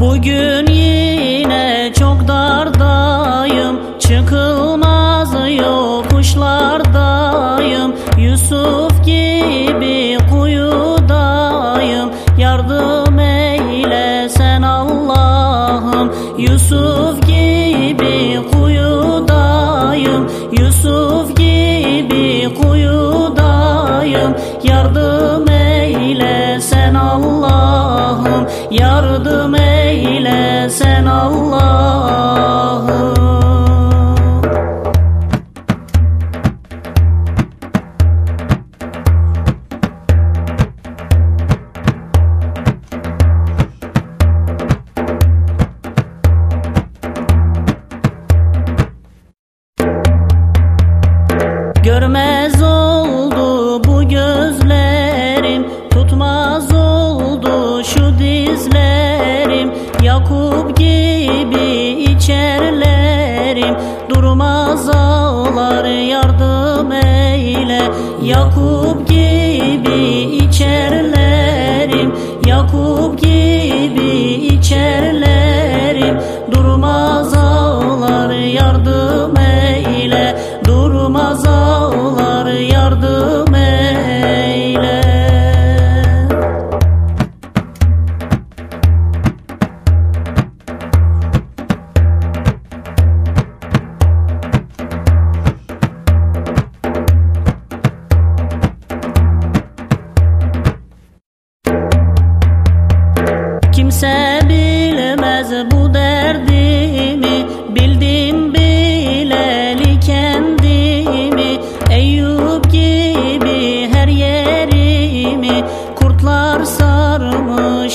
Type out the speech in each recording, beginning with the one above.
Bugün yine çok dardayım. Çıkılmaz yokuşlardayım. Yusuf gibi kuyudayım. Yardım eyle sen Allah'ım. Yusuf gibi kuyudayım. Yusuf gibi kuyudayım. Yardım eyle sen Allah'ım. Yardım Görmez oldu bu gözlerim Tutmaz oldu şu dizlerim. Yakup gibi içerlerim Durmaz ağlar yardım eyle. Yakup gibi içerlerim Yakup gibi içerlerim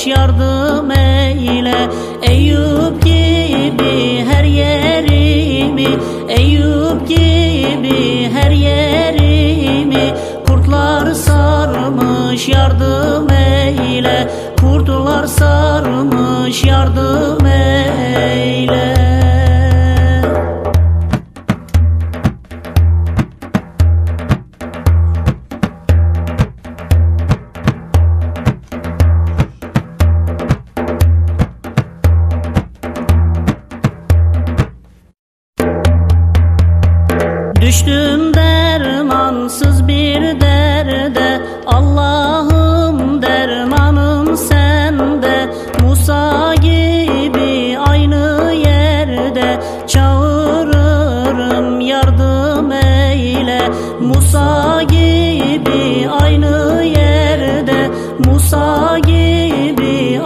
sarmış yardım eyle. Eyüp gibi her yerimi Eyüp gibi her yerimi Kurtlar sarmış yardım eyle. Kurtlar sarmış yardım eyle Düştüm dermansız bir derde Allah'ım dermanım sende. Musa gibi aynı yerde Çağırırım yardım eyle. Musa gibi aynı yerde Musa gibi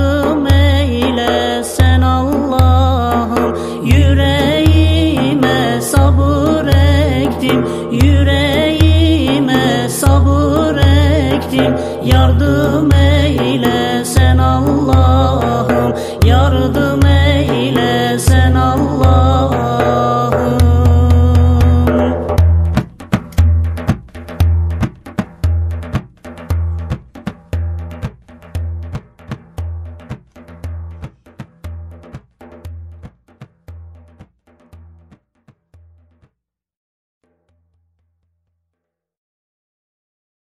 yardım eyle sen Allah'ım. Yüreğime sabır ektin. Yüreğime sabır ektin. Yardım eyle sen Allah'ım.